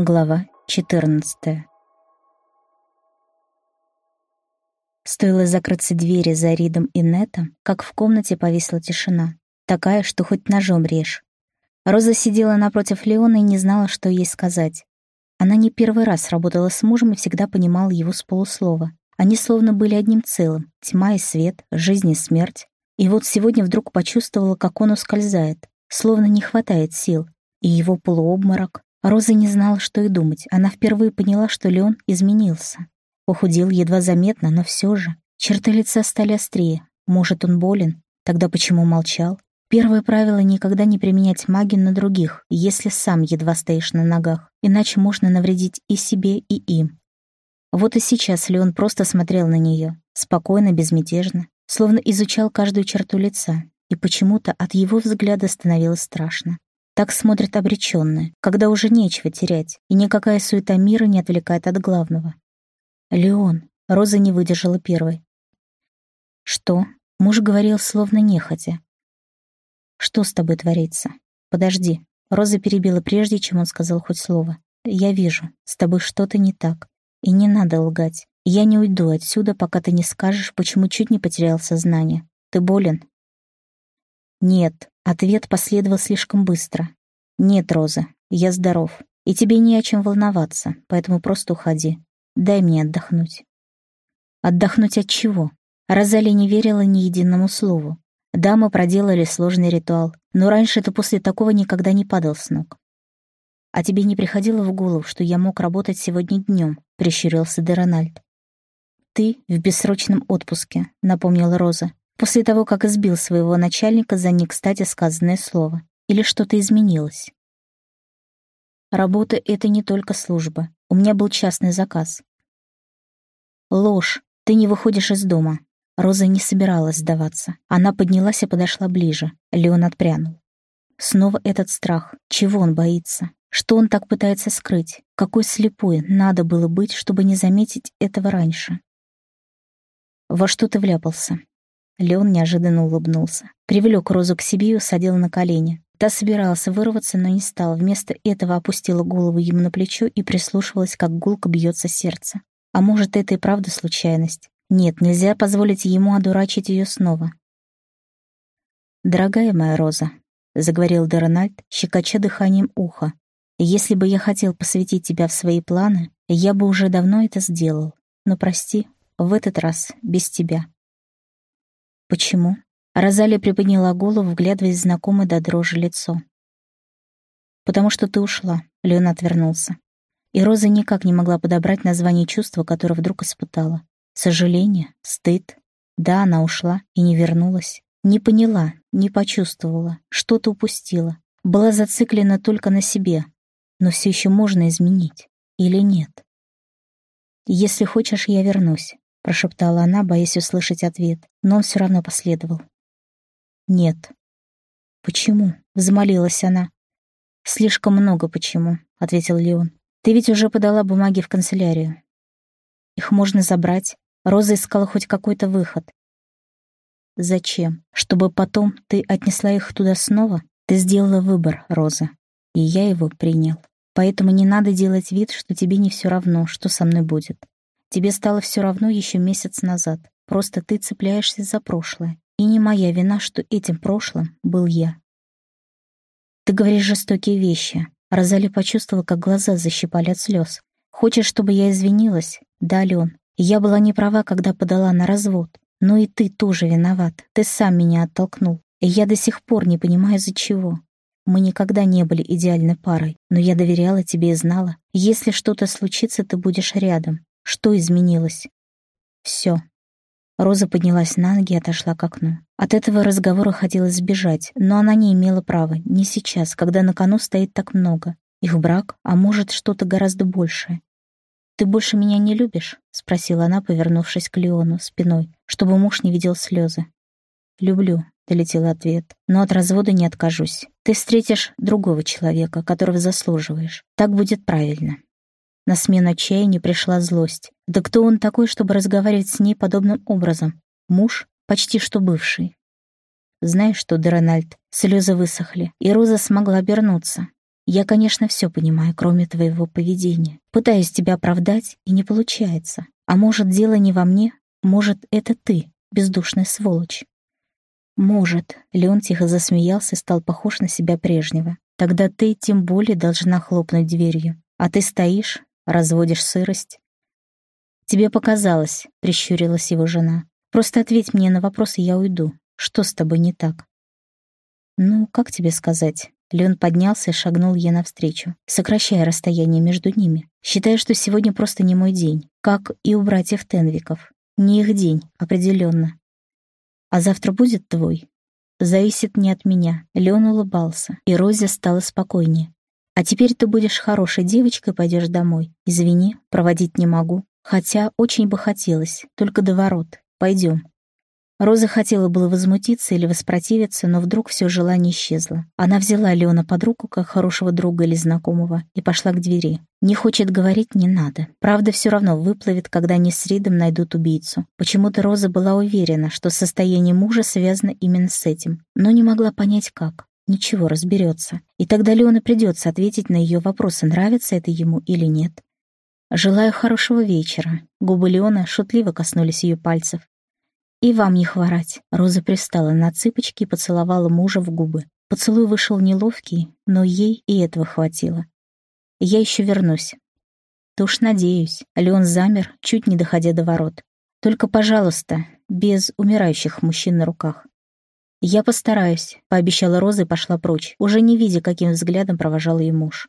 Глава 14 Стоило закрыться двери за Ридом и Нетом, как в комнате повисла тишина, такая, что хоть ножом режь. Роза сидела напротив Леона и не знала, что ей сказать. Она не первый раз работала с мужем и всегда понимала его с полуслова. Они словно были одним целым — тьма и свет, жизнь и смерть. И вот сегодня вдруг почувствовала, как он ускользает, словно не хватает сил. И его полуобморок, Роза не знала, что и думать. Она впервые поняла, что Леон изменился. Похудел едва заметно, но все же. Черты лица стали острее. Может, он болен? Тогда почему молчал? Первое правило — никогда не применять магию на других, если сам едва стоишь на ногах, иначе можно навредить и себе, и им. Вот и сейчас Леон просто смотрел на нее, спокойно, безмятежно, словно изучал каждую черту лица, и почему-то от его взгляда становилось страшно. Так смотрят обреченные, когда уже нечего терять, и никакая суета мира не отвлекает от главного. «Леон», — Роза не выдержала первой. «Что?» — муж говорил словно нехотя. «Что с тобой творится? Подожди». Роза перебила прежде, чем он сказал хоть слово. «Я вижу, с тобой что-то не так. И не надо лгать. Я не уйду отсюда, пока ты не скажешь, почему чуть не потерял сознание. Ты болен?» «Нет», Ответ последовал слишком быстро. «Нет, Роза, я здоров, и тебе не о чем волноваться, поэтому просто уходи. Дай мне отдохнуть». Отдохнуть от чего? Розали не верила ни единому слову. Да, мы проделали сложный ритуал, но раньше ты после такого никогда не падал с ног. «А тебе не приходило в голову, что я мог работать сегодня днем?» — прищурился Дерональд. «Ты в бессрочном отпуске», — напомнила Роза после того, как избил своего начальника за не кстати сказанное слово. Или что-то изменилось? Работа — это не только служба. У меня был частный заказ. Ложь. Ты не выходишь из дома. Роза не собиралась сдаваться. Она поднялась и подошла ближе. Леон отпрянул. Снова этот страх. Чего он боится? Что он так пытается скрыть? Какой слепой надо было быть, чтобы не заметить этого раньше? Во что ты вляпался? Леон неожиданно улыбнулся. Привлек Розу к себе и усадил на колени. Та собиралась вырваться, но не стала. Вместо этого опустила голову ему на плечо и прислушивалась, как гулко бьется сердце. А может, это и правда случайность? Нет, нельзя позволить ему одурачить ее снова. «Дорогая моя Роза», — заговорил Дерональд, щекоча дыханием уха, «если бы я хотел посвятить тебя в свои планы, я бы уже давно это сделал. Но прости, в этот раз без тебя». «Почему?» Розалия приподняла голову, вглядываясь в знакомое до дрожи лицо. «Потому что ты ушла», — Леон отвернулся. И Роза никак не могла подобрать название чувства, которое вдруг испытала. Сожаление, стыд. Да, она ушла и не вернулась. Не поняла, не почувствовала, что-то упустила. Была зациклена только на себе. Но все еще можно изменить. Или нет? «Если хочешь, я вернусь», — прошептала она, боясь услышать ответ, но он все равно последовал. «Нет». «Почему?» — взмолилась она. «Слишком много почему», — ответил Леон. «Ты ведь уже подала бумаги в канцелярию. Их можно забрать. Роза искала хоть какой-то выход. Зачем? Чтобы потом ты отнесла их туда снова? Ты сделала выбор, Роза, и я его принял. Поэтому не надо делать вид, что тебе не все равно, что со мной будет. Тебе стало все равно еще месяц назад. Просто ты цепляешься за прошлое. И не моя вина, что этим прошлым был я. Ты говоришь жестокие вещи. Розали почувствовала, как глаза защипали от слез. Хочешь, чтобы я извинилась? Да, Лен. Я была не права, когда подала на развод. Но и ты тоже виноват. Ты сам меня оттолкнул. И я до сих пор не понимаю, за чего. Мы никогда не были идеальной парой, но я доверяла тебе и знала, если что-то случится, ты будешь рядом. Что изменилось? Все. Роза поднялась на ноги и отошла к окну. От этого разговора хотелось сбежать, но она не имела права, не сейчас, когда на кону стоит так много. Их брак, а может, что-то гораздо большее. «Ты больше меня не любишь?» — спросила она, повернувшись к Леону спиной, чтобы муж не видел слезы. «Люблю», — долетел ответ, — «но от развода не откажусь. Ты встретишь другого человека, которого заслуживаешь. Так будет правильно». На смену отчаяния пришла злость. Да кто он такой, чтобы разговаривать с ней подобным образом? Муж? Почти что бывший. Знаешь что, Дерональд, слезы высохли, и Роза смогла обернуться. Я, конечно, все понимаю, кроме твоего поведения. Пытаюсь тебя оправдать, и не получается. А может, дело не во мне? Может, это ты, бездушная сволочь?» «Может», — Леон тихо засмеялся и стал похож на себя прежнего. «Тогда ты тем более должна хлопнуть дверью. А ты стоишь, разводишь сырость». «Тебе показалось», — прищурилась его жена. «Просто ответь мне на вопрос, и я уйду. Что с тобой не так?» «Ну, как тебе сказать?» Леон поднялся и шагнул ей навстречу, сокращая расстояние между ними, считая, что сегодня просто не мой день, как и у братьев Тенвиков. Не их день, определенно. А завтра будет твой? Зависит не от меня. Леон улыбался, и Розе стала спокойнее. А теперь ты будешь хорошей девочкой, пойдешь домой. Извини, проводить не могу. Хотя очень бы хотелось, только до ворот. Пойдем. Роза хотела было возмутиться или воспротивиться, но вдруг все желание исчезло. Она взяла Леона под руку, как хорошего друга или знакомого, и пошла к двери. Не хочет говорить, не надо. Правда все равно выплывет, когда они с Ридом найдут убийцу. Почему-то Роза была уверена, что состояние мужа связано именно с этим, но не могла понять, как. Ничего, разберется. И тогда Леону придется ответить на ее вопросы, нравится это ему или нет. «Желаю хорошего вечера». Губы Леона шутливо коснулись ее пальцев. «И вам не хворать». Роза пристала на цыпочки и поцеловала мужа в губы. Поцелуй вышел неловкий, но ей и этого хватило. «Я еще вернусь». «То уж надеюсь». Леон замер, чуть не доходя до ворот. «Только, пожалуйста, без умирающих мужчин на руках». «Я постараюсь», — пообещала Роза и пошла прочь, уже не видя, каким взглядом провожал ее муж.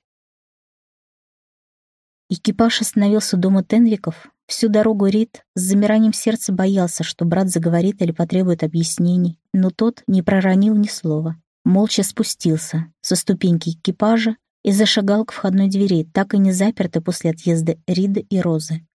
Экипаж остановился у дома Тенвиков, Всю дорогу Рид с замиранием сердца боялся, что брат заговорит или потребует объяснений, но тот не проронил ни слова. Молча спустился со ступеньки экипажа и зашагал к входной двери, так и не запертой после отъезда Рида и Розы.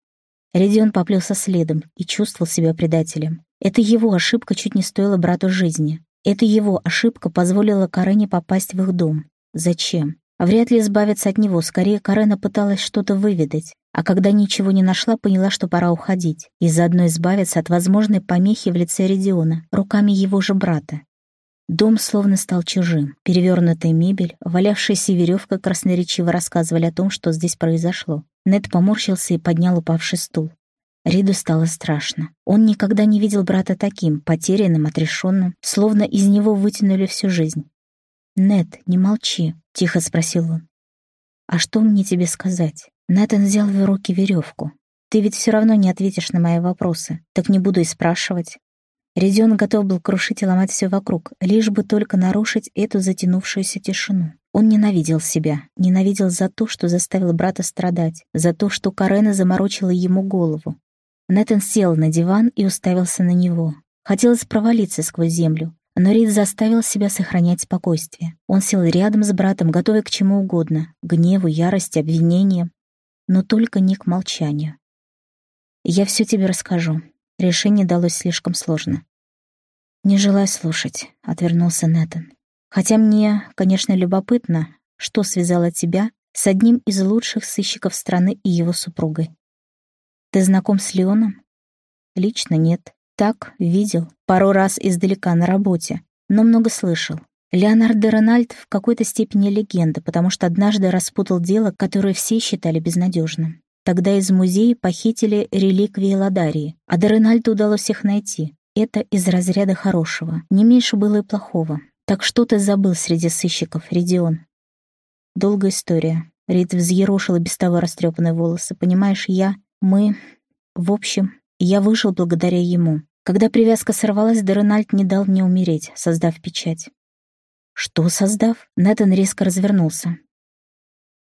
Редион поплелся следом и чувствовал себя предателем. Это его ошибка чуть не стоила брату жизни. Это его ошибка позволила Карене попасть в их дом. Зачем? Вряд ли избавиться от него, скорее Карена пыталась что-то выведать, а когда ничего не нашла, поняла, что пора уходить, и заодно избавиться от возможной помехи в лице Редиона, руками его же брата. Дом словно стал чужим. Перевернутая мебель, валявшаяся веревка красноречиво рассказывали о том, что здесь произошло. Нед поморщился и поднял упавший стул. Риду стало страшно. Он никогда не видел брата таким, потерянным, отрешенным, словно из него вытянули всю жизнь. «Нед, не молчи», — тихо спросил он. «А что мне тебе сказать?» Нэтан взял в руки веревку. «Ты ведь все равно не ответишь на мои вопросы, так не буду и спрашивать». Редион готов был крушить и ломать все вокруг, лишь бы только нарушить эту затянувшуюся тишину. Он ненавидел себя, ненавидел за то, что заставил брата страдать, за то, что Карена заморочила ему голову. Нэтан сел на диван и уставился на него. Хотелось провалиться сквозь землю, но Рид заставил себя сохранять спокойствие. Он сел рядом с братом, готовый к чему угодно — гневу, ярости, обвинениям, но только не к молчанию. «Я все тебе расскажу. Решение далось слишком сложно». «Не желаю слушать», — отвернулся Нэтан. «Хотя мне, конечно, любопытно, что связало тебя с одним из лучших сыщиков страны и его супругой. Ты знаком с Леоном?» «Лично нет. Так, видел, пару раз издалека на работе, но много слышал. Леонард де Рональд в какой-то степени легенда, потому что однажды распутал дело, которое все считали безнадежным. Тогда из музея похитили реликвии Ладарии, а де Рональду удалось их найти. Это из разряда хорошего. Не меньше было и плохого. Так что ты забыл среди сыщиков, Редион? Долгая история. Рид взъерошила без того растрепанные волосы. Понимаешь, я... Мы... В общем, я выжил благодаря ему. Когда привязка сорвалась, Деренальд не дал мне умереть, создав печать. Что создав? Нэтан резко развернулся.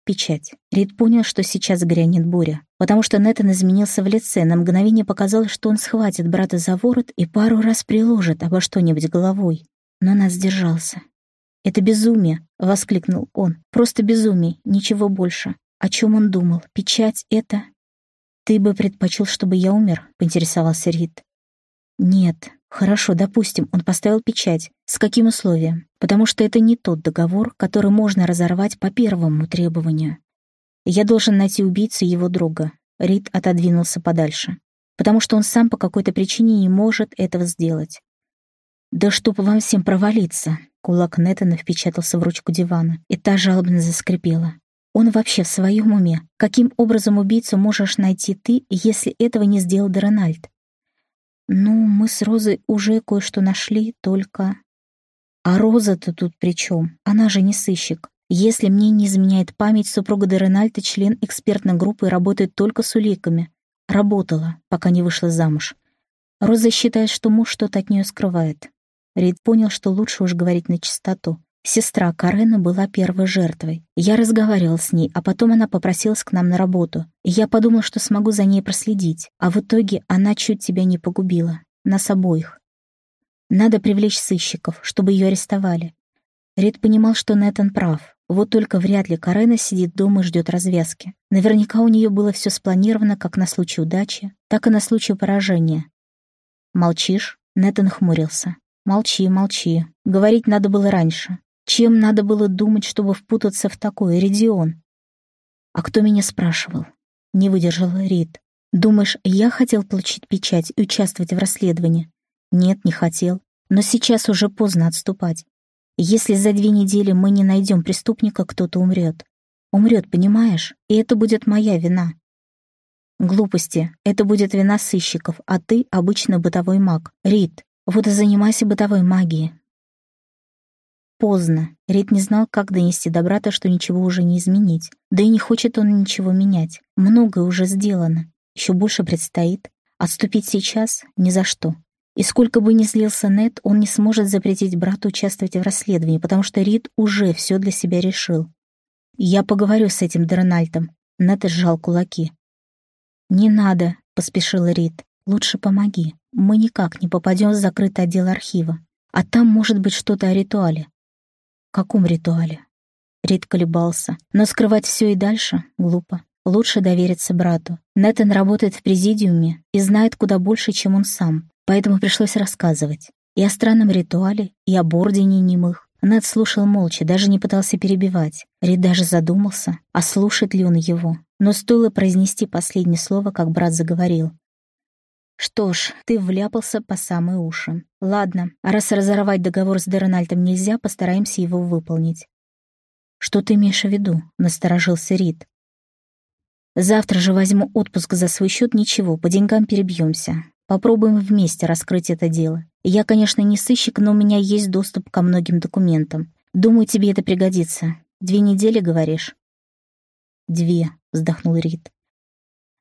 Печать. Рид понял, что сейчас грянет буря, потому что Нэтан изменился в лице, на мгновение показалось, что он схватит брата за ворот и пару раз приложит обо что-нибудь головой. Но нас сдержался. «Это безумие!» — воскликнул он. «Просто безумие, ничего больше. О чем он думал? Печать — это...» «Ты бы предпочел, чтобы я умер?» — поинтересовался Рид. «Нет, Хорошо, допустим, он поставил печать. С каким условием? Потому что это не тот договор, который можно разорвать по первому требованию. Я должен найти убийцу его друга. Рид отодвинулся подальше. Потому что он сам по какой-то причине не может этого сделать. «Да чтоб вам всем провалиться!» Кулак Нетана впечатался в ручку дивана, и та жалобно заскрипела. Он вообще в своем уме? Каким образом убийцу можешь найти ты, если этого не сделал Дорональд? Ну, мы с Розой уже кое-что нашли, только... А Роза-то тут при чем? Она же не сыщик. Если мне не изменяет память, супруга Деренальта член экспертной группы и работает только с уликами. Работала, пока не вышла замуж. Роза считает, что муж что-то от нее скрывает. Рид понял, что лучше уж говорить на чистоту. Сестра Карена была первой жертвой. Я разговаривал с ней, а потом она попросилась к нам на работу. Я подумал, что смогу за ней проследить. А в итоге она чуть тебя не погубила. Нас обоих. Надо привлечь сыщиков, чтобы ее арестовали. Рид понимал, что Нэтан прав. Вот только вряд ли Карена сидит дома и ждет развязки. Наверняка у нее было все спланировано как на случай удачи, так и на случай поражения. «Молчишь?» — Нэтан хмурился. «Молчи, молчи. Говорить надо было раньше. Чем надо было думать, чтобы впутаться в такой Ридион?» «А кто меня спрашивал?» — не выдержал Рид. «Думаешь, я хотел получить печать и участвовать в расследовании?» «Нет, не хотел. Но сейчас уже поздно отступать. Если за две недели мы не найдем преступника, кто-то умрет. Умрет, понимаешь? И это будет моя вина. Глупости. Это будет вина сыщиков, а ты — обычно бытовой маг. Рид, вот и занимайся бытовой магией. Поздно. Рид не знал, как донести до брата, что ничего уже не изменить. Да и не хочет он ничего менять. Многое уже сделано. Еще больше предстоит. Отступить сейчас — ни за что. И сколько бы ни злился Нед, он не сможет запретить брату участвовать в расследовании, потому что Рид уже все для себя решил. «Я поговорю с этим Дональдом», — Нед сжал кулаки. «Не надо», — поспешила Рид. «Лучше помоги. Мы никак не попадем в закрытый отдел архива. А там может быть что-то о ритуале». «Каком ритуале?» Рид колебался. Но скрывать все и дальше — глупо. Лучше довериться брату. Нэтан работает в президиуме и знает куда больше, чем он сам поэтому пришлось рассказывать. И о странном ритуале, и об ордене немых. Нед слушал молча, даже не пытался перебивать. Рид даже задумался, а слушает ли он его. Но стоило произнести последнее слово, как брат заговорил. «Что ж, ты вляпался по самые уши. Ладно, раз разорвать договор с Дерональдом нельзя, постараемся его выполнить». «Что ты имеешь в виду?» — насторожился Рид. «Завтра же возьму отпуск за свой счет, ничего, по деньгам перебьемся. Попробуем вместе раскрыть это дело. Я, конечно, не сыщик, но у меня есть доступ ко многим документам. Думаю, тебе это пригодится. Две недели, говоришь?» «Две», — вздохнул Рид.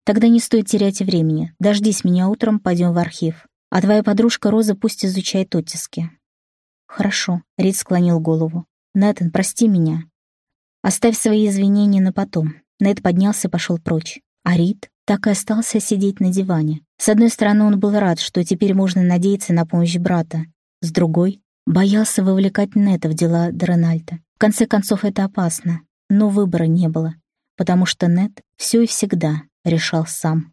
«Тогда не стоит терять времени. Дождись меня утром, пойдем в архив. А твоя подружка Роза пусть изучает оттиски». «Хорошо», — Рид склонил голову. «Нэтан, прости меня». «Оставь свои извинения на потом». Нэт поднялся и пошел прочь. А Рид так и остался сидеть на диване. С одной стороны, он был рад, что теперь можно надеяться на помощь брата. С другой, боялся вовлекать Нета в дела Дональда. В конце концов, это опасно. Но выбора не было, потому что Нет все и всегда решал сам.